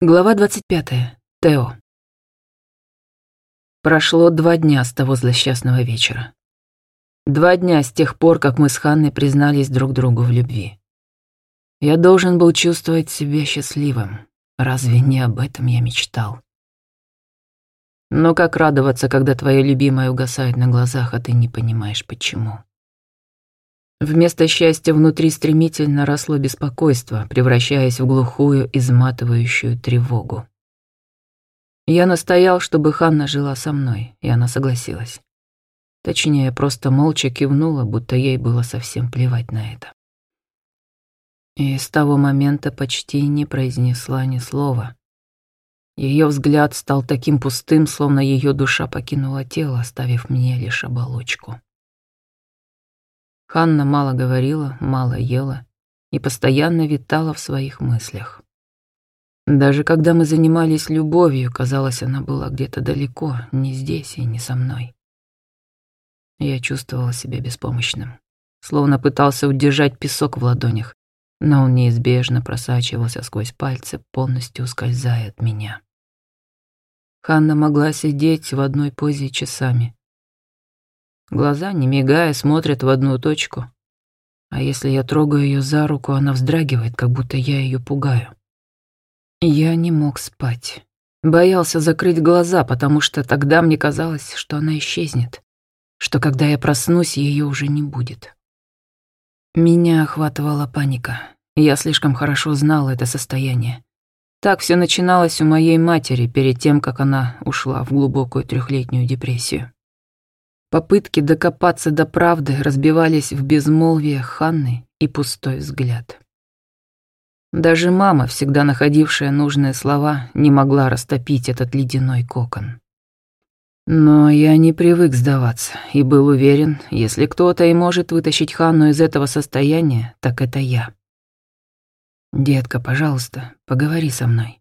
Глава 25. Тео. Прошло два дня с того злосчастного вечера. Два дня с тех пор, как мы с Ханной признались друг другу в любви. Я должен был чувствовать себя счастливым. Разве не об этом я мечтал? Но как радоваться, когда твоя любимая угасает на глазах, а ты не понимаешь, почему? Вместо счастья внутри стремительно росло беспокойство, превращаясь в глухую, изматывающую тревогу. Я настоял, чтобы Ханна жила со мной, и она согласилась. Точнее, просто молча кивнула, будто ей было совсем плевать на это. И с того момента почти не произнесла ни слова. Ее взгляд стал таким пустым, словно ее душа покинула тело, оставив мне лишь оболочку. Ханна мало говорила, мало ела и постоянно витала в своих мыслях. Даже когда мы занимались любовью, казалось, она была где-то далеко, не здесь и не со мной. Я чувствовала себя беспомощным, словно пытался удержать песок в ладонях, но он неизбежно просачивался сквозь пальцы, полностью ускользая от меня. Ханна могла сидеть в одной позе часами, Глаза, не мигая, смотрят в одну точку. А если я трогаю ее за руку, она вздрагивает, как будто я ее пугаю. Я не мог спать. Боялся закрыть глаза, потому что тогда мне казалось, что она исчезнет, что когда я проснусь, ее уже не будет. Меня охватывала паника. Я слишком хорошо знал это состояние. Так все начиналось у моей матери перед тем, как она ушла в глубокую трехлетнюю депрессию. Попытки докопаться до правды разбивались в безмолвие Ханны и пустой взгляд. Даже мама, всегда находившая нужные слова, не могла растопить этот ледяной кокон. Но я не привык сдаваться и был уверен, если кто-то и может вытащить Ханну из этого состояния, так это я. «Детка, пожалуйста, поговори со мной».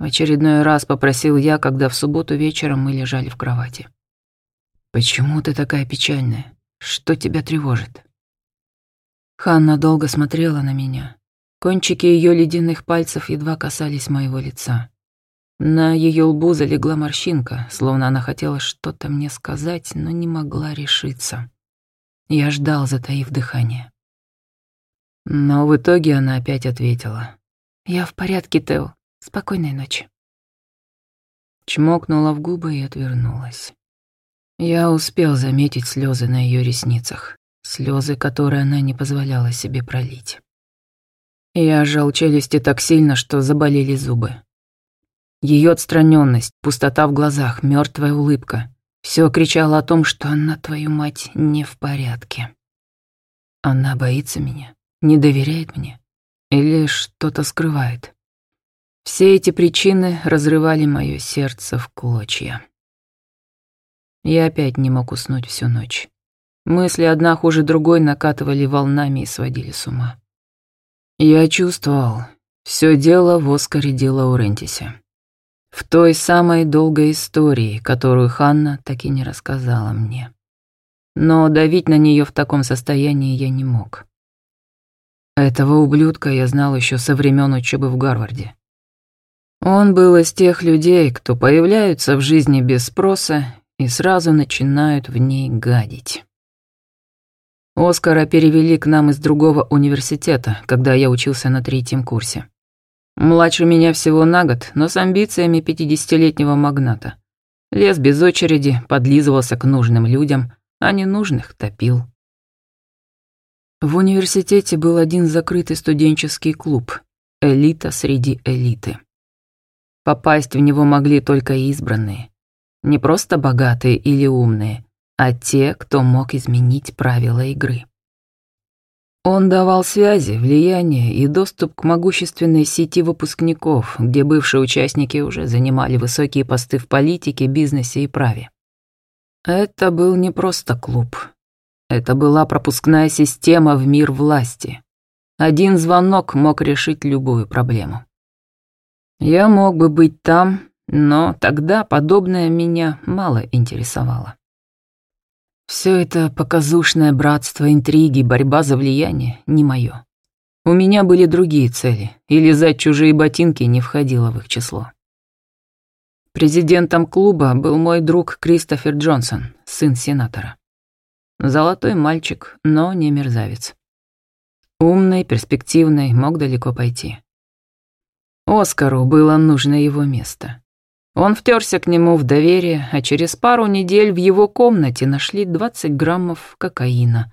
В очередной раз попросил я, когда в субботу вечером мы лежали в кровати. «Почему ты такая печальная? Что тебя тревожит?» Ханна долго смотрела на меня. Кончики ее ледяных пальцев едва касались моего лица. На ее лбу залегла морщинка, словно она хотела что-то мне сказать, но не могла решиться. Я ждал, затаив дыхание. Но в итоге она опять ответила. «Я в порядке, Тео. Спокойной ночи». Чмокнула в губы и отвернулась. Я успел заметить слезы на ее ресницах, слезы, которые она не позволяла себе пролить. Я сжал челюсти так сильно, что заболели зубы. Ее отстраненность, пустота в глазах, мертвая улыбка — все кричало о том, что она, твою мать, не в порядке. Она боится меня, не доверяет мне или что-то скрывает. Все эти причины разрывали мое сердце в клочья. Я опять не мог уснуть всю ночь. Мысли одна хуже другой накатывали волнами и сводили с ума. Я чувствовал, все дело в Оскаре Ди Лаурентисе. В той самой долгой истории, которую Ханна так и не рассказала мне. Но давить на нее в таком состоянии я не мог. Этого ублюдка я знал еще со времен учебы в Гарварде. Он был из тех людей, кто появляются в жизни без спроса и сразу начинают в ней гадить. Оскара перевели к нам из другого университета, когда я учился на третьем курсе. Младше меня всего на год, но с амбициями пятидесятилетнего магната. Лез без очереди, подлизывался к нужным людям, а ненужных топил. В университете был один закрытый студенческий клуб «Элита среди элиты». Попасть в него могли только избранные. Не просто богатые или умные, а те, кто мог изменить правила игры. Он давал связи, влияние и доступ к могущественной сети выпускников, где бывшие участники уже занимали высокие посты в политике, бизнесе и праве. Это был не просто клуб. Это была пропускная система в мир власти. Один звонок мог решить любую проблему. Я мог бы быть там, но тогда подобное меня мало интересовало. Все это показушное братство, интриги, борьба за влияние не мое. У меня были другие цели, и лизать чужие ботинки не входило в их число. Президентом клуба был мой друг Кристофер Джонсон, сын сенатора. Золотой мальчик, но не мерзавец. Умный, перспективный, мог далеко пойти. Оскару было нужно его место. Он втерся к нему в доверие, а через пару недель в его комнате нашли 20 граммов кокаина,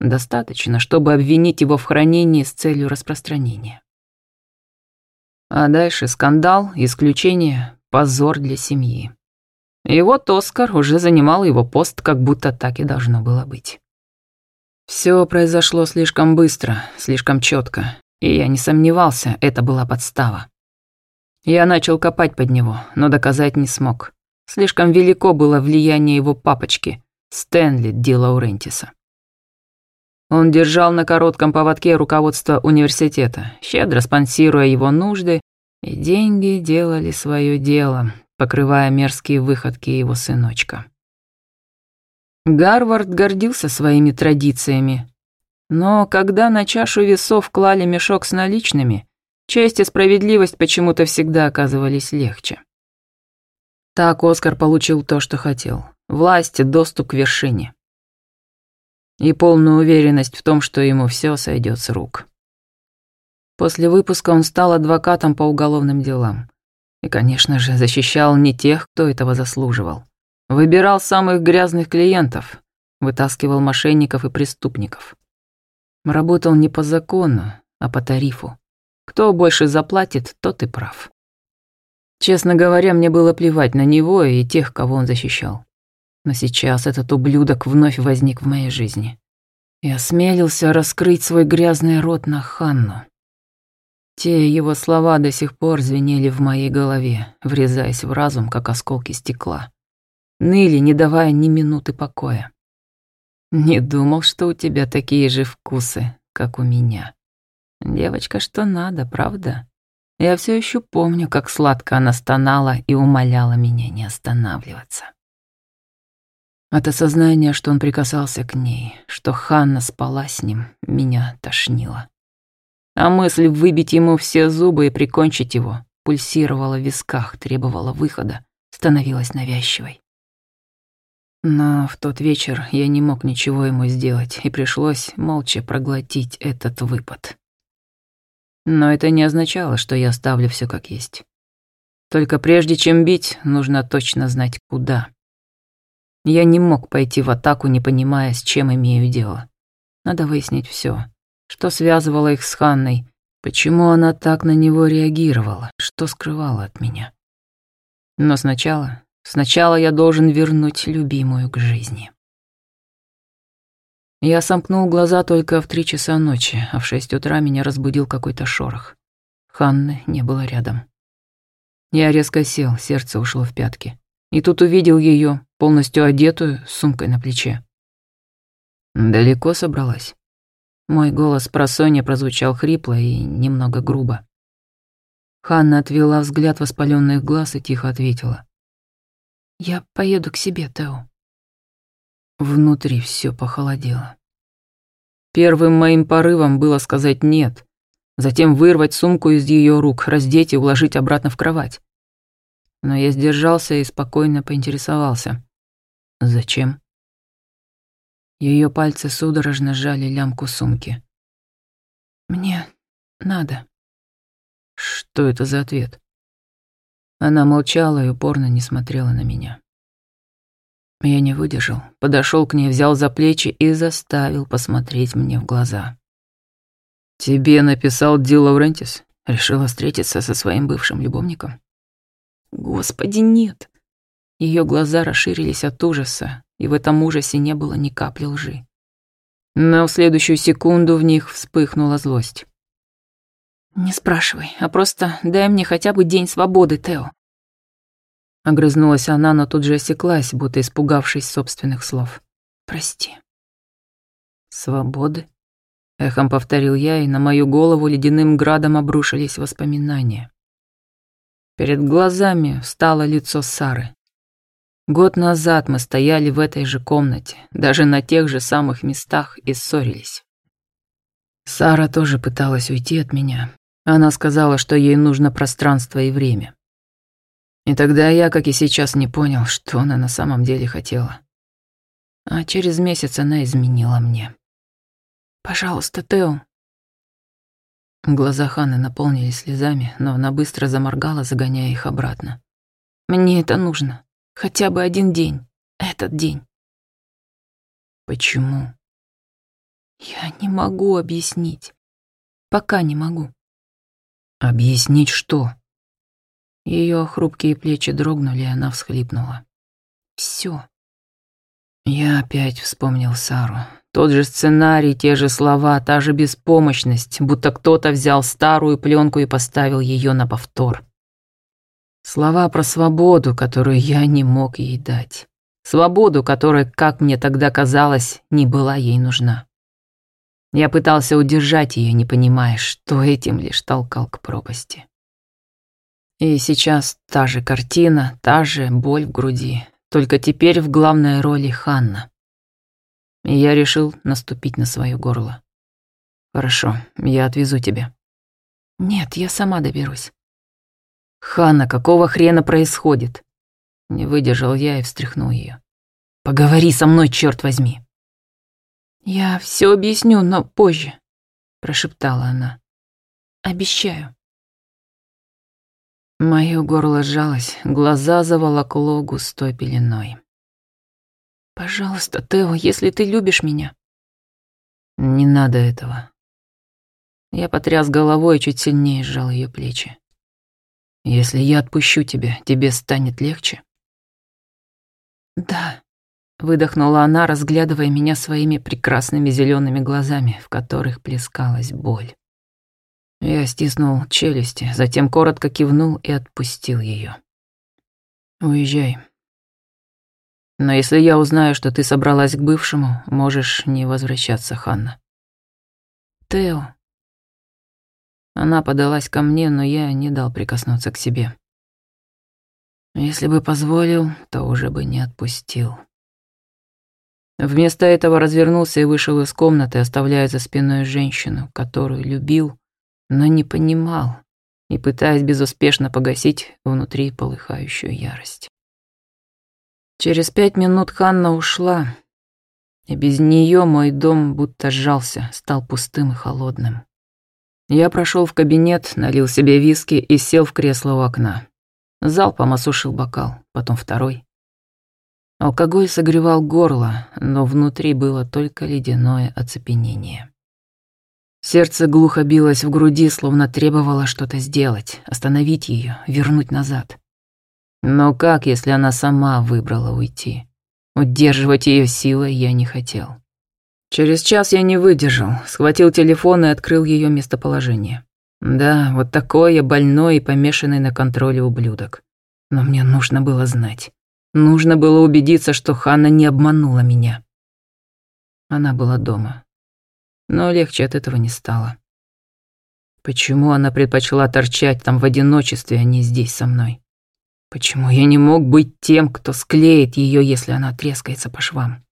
Достаточно, чтобы обвинить его в хранении с целью распространения. А дальше скандал, исключение, позор для семьи. И вот Оскар уже занимал его пост, как будто так и должно было быть. Все произошло слишком быстро, слишком четко, и я не сомневался, это была подстава. Я начал копать под него, но доказать не смог. Слишком велико было влияние его папочки, Стэнли Ди Лаурентиса. Он держал на коротком поводке руководство университета, щедро спонсируя его нужды, и деньги делали свое дело, покрывая мерзкие выходки его сыночка. Гарвард гордился своими традициями, но когда на чашу весов клали мешок с наличными, честь и справедливость почему-то всегда оказывались легче. Так Оскар получил то, что хотел – власть доступ к вершине и полную уверенность в том, что ему все сойдет с рук. После выпуска он стал адвокатом по уголовным делам. И, конечно же, защищал не тех, кто этого заслуживал. Выбирал самых грязных клиентов, вытаскивал мошенников и преступников. Работал не по закону, а по тарифу. Кто больше заплатит, тот и прав. Честно говоря, мне было плевать на него и тех, кого он защищал. Но сейчас этот ублюдок вновь возник в моей жизни. И осмелился раскрыть свой грязный рот на Ханну. Те его слова до сих пор звенели в моей голове, врезаясь в разум, как осколки стекла. Ныли, не давая ни минуты покоя. Не думал, что у тебя такие же вкусы, как у меня. Девочка, что надо, правда? Я все еще помню, как сладко она стонала и умоляла меня не останавливаться. От осознания, что он прикасался к ней, что Ханна спала с ним, меня тошнило. А мысль выбить ему все зубы и прикончить его пульсировала в висках, требовала выхода, становилась навязчивой. Но в тот вечер я не мог ничего ему сделать, и пришлось молча проглотить этот выпад. Но это не означало, что я оставлю все как есть. Только прежде чем бить, нужно точно знать, куда. Я не мог пойти в атаку, не понимая, с чем имею дело. Надо выяснить все, что связывало их с Ханной, почему она так на него реагировала, что скрывала от меня. Но сначала, сначала я должен вернуть любимую к жизни. Я сомкнул глаза только в три часа ночи, а в шесть утра меня разбудил какой-то шорох. Ханны не было рядом. Я резко сел, сердце ушло в пятки. И тут увидел ее, полностью одетую, с сумкой на плече. Далеко собралась. Мой голос про Соня прозвучал хрипло и немного грубо. Ханна отвела взгляд воспаленных глаз и тихо ответила. «Я поеду к себе, Тео». Внутри все похолодело. Первым моим порывом было сказать «нет», затем вырвать сумку из ее рук, раздеть и уложить обратно в кровать. Но я сдержался и спокойно поинтересовался. Зачем? Ее пальцы судорожно сжали лямку сумки. Мне надо. Что это за ответ? Она молчала и упорно не смотрела на меня. Я не выдержал, подошел к ней, взял за плечи и заставил посмотреть мне в глаза. «Тебе написал Ди Лаурентис? Решила встретиться со своим бывшим любовником?» «Господи, нет!» Ее глаза расширились от ужаса, и в этом ужасе не было ни капли лжи. Но в следующую секунду в них вспыхнула злость. «Не спрашивай, а просто дай мне хотя бы день свободы, Тео». Огрызнулась она, но тут же осеклась, будто испугавшись собственных слов. «Прости». «Свободы?» — эхом повторил я, и на мою голову ледяным градом обрушились воспоминания. Перед глазами встало лицо Сары. Год назад мы стояли в этой же комнате, даже на тех же самых местах и ссорились. Сара тоже пыталась уйти от меня. Она сказала, что ей нужно пространство и время. И тогда я, как и сейчас, не понял, что она на самом деле хотела. А через месяц она изменила мне. «Пожалуйста, Тео». Глаза Ханы наполнились слезами, но она быстро заморгала, загоняя их обратно. «Мне это нужно. Хотя бы один день. Этот день». «Почему?» «Я не могу объяснить. Пока не могу». «Объяснить что?» Ее хрупкие плечи дрогнули, и она всхлипнула. Все. Я опять вспомнил Сару. Тот же сценарий, те же слова, та же беспомощность, будто кто-то взял старую пленку и поставил ее на повтор. Слова про свободу, которую я не мог ей дать. Свободу, которая, как мне тогда казалось, не была ей нужна. Я пытался удержать ее, не понимая, что этим лишь толкал к пропасти. И сейчас та же картина, та же боль в груди, только теперь в главной роли Ханна. И я решил наступить на свое горло. Хорошо, я отвезу тебя. Нет, я сама доберусь. Ханна, какого хрена происходит? Не выдержал я и встряхнул ее. Поговори со мной, черт возьми. Я все объясню, но позже, прошептала она. Обещаю. Моё горло сжалось, глаза заволокло густой пеленой. «Пожалуйста, Тео, если ты любишь меня...» «Не надо этого». Я потряс головой и чуть сильнее сжал её плечи. «Если я отпущу тебя, тебе станет легче?» «Да», — выдохнула она, разглядывая меня своими прекрасными зелёными глазами, в которых плескалась боль. Я стиснул челюсти, затем коротко кивнул и отпустил ее. «Уезжай. Но если я узнаю, что ты собралась к бывшему, можешь не возвращаться, Ханна». «Тео». Она подалась ко мне, но я не дал прикоснуться к себе. Если бы позволил, то уже бы не отпустил. Вместо этого развернулся и вышел из комнаты, оставляя за спиной женщину, которую любил, но не понимал и пытаясь безуспешно погасить внутри полыхающую ярость. Через пять минут Ханна ушла, и без нее мой дом будто сжался, стал пустым и холодным. Я прошел в кабинет, налил себе виски и сел в кресло у окна. Залпом осушил бокал, потом второй. Алкоголь согревал горло, но внутри было только ледяное оцепенение. Сердце глухо билось в груди, словно требовало что-то сделать, остановить ее, вернуть назад. Но как, если она сама выбрала уйти? Удерживать ее силой я не хотел. Через час я не выдержал, схватил телефон и открыл ее местоположение. Да, вот такой я больной и помешанный на контроле ублюдок. Но мне нужно было знать. Нужно было убедиться, что Ханна не обманула меня. Она была дома, но легче от этого не стало. Почему она предпочла торчать там в одиночестве, а не здесь со мной? Почему я не мог быть тем, кто склеит ее, если она трескается по швам?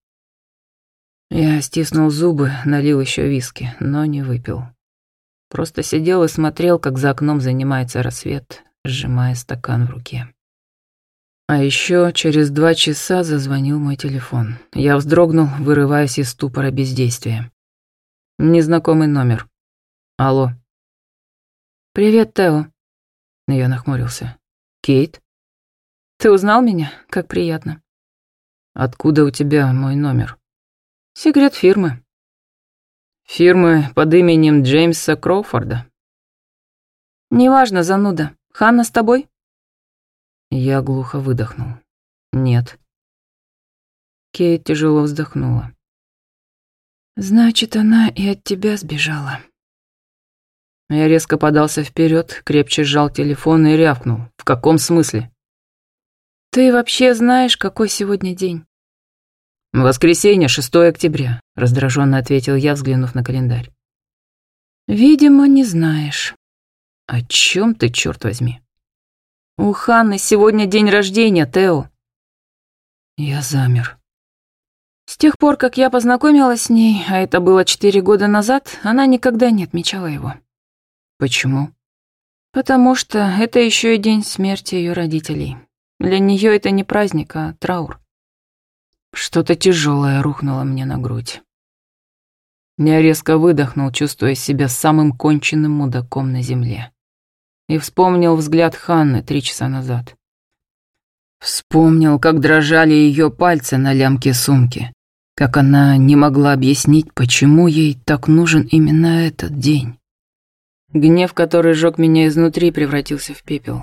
Я стиснул зубы, налил еще виски, но не выпил. Просто сидел и смотрел, как за окном занимается рассвет, сжимая стакан в руке. А еще через два часа зазвонил мой телефон. Я вздрогнул, вырываясь из ступора бездействия. Незнакомый номер. Алло. Привет, Тео. Я нахмурился. Кейт? Ты узнал меня? Как приятно. Откуда у тебя мой номер? Секрет фирмы. Фирмы под именем Джеймса Кроуфорда. Неважно, зануда. Ханна с тобой? Я глухо выдохнул. Нет. Кейт тяжело вздохнула. Значит, она и от тебя сбежала. Я резко подался вперед, крепче сжал телефон и рявкнул. В каком смысле? Ты вообще знаешь, какой сегодня день? Воскресенье, 6 октября, раздраженно ответил я, взглянув на календарь. Видимо, не знаешь. О чем ты, черт возьми? У Ханны сегодня день рождения, Тео. Я замер. С тех пор, как я познакомилась с ней, а это было четыре года назад, она никогда не отмечала его. Почему? Потому что это еще и день смерти ее родителей. Для нее это не праздник, а траур. Что-то тяжелое рухнуло мне на грудь. Я резко выдохнул, чувствуя себя самым конченным мудаком на земле. И вспомнил взгляд Ханны три часа назад. Вспомнил, как дрожали ее пальцы на лямке сумки, как она не могла объяснить, почему ей так нужен именно этот день. Гнев, который жёг меня изнутри, превратился в пепел.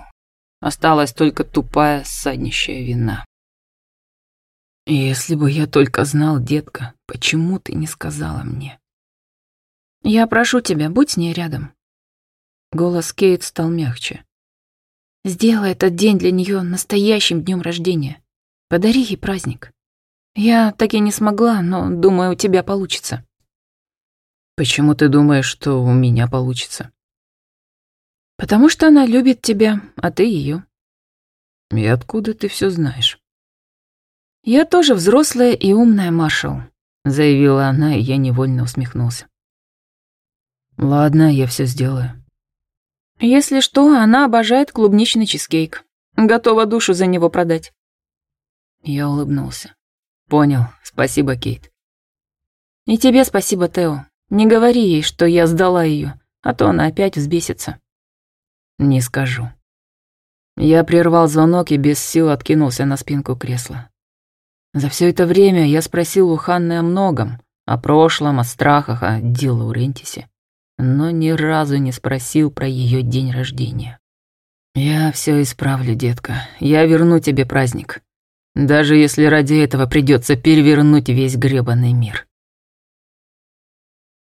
Осталась только тупая, саднищая вина. «Если бы я только знал, детка, почему ты не сказала мне?» «Я прошу тебя, будь с ней рядом». Голос Кейт стал мягче. «Сделай этот день для нее настоящим днем рождения. Подари ей праздник. Я так и не смогла, но думаю, у тебя получится». «Почему ты думаешь, что у меня получится?» «Потому что она любит тебя, а ты ее. «И откуда ты все знаешь?» «Я тоже взрослая и умная, маршал», — заявила она, и я невольно усмехнулся. Ладно, я все сделаю. Если что, она обожает клубничный чизкейк. Готова душу за него продать. Я улыбнулся. Понял, спасибо, Кейт. И тебе спасибо, Тео. Не говори ей, что я сдала ее, а то она опять взбесится. Не скажу. Я прервал звонок и без сил откинулся на спинку кресла. За все это время я спросил у Ханны о многом, о прошлом, о страхах, о Ди Лаурентисе но ни разу не спросил про ее день рождения. «Я все исправлю, детка. Я верну тебе праздник. Даже если ради этого придется перевернуть весь гребаный мир».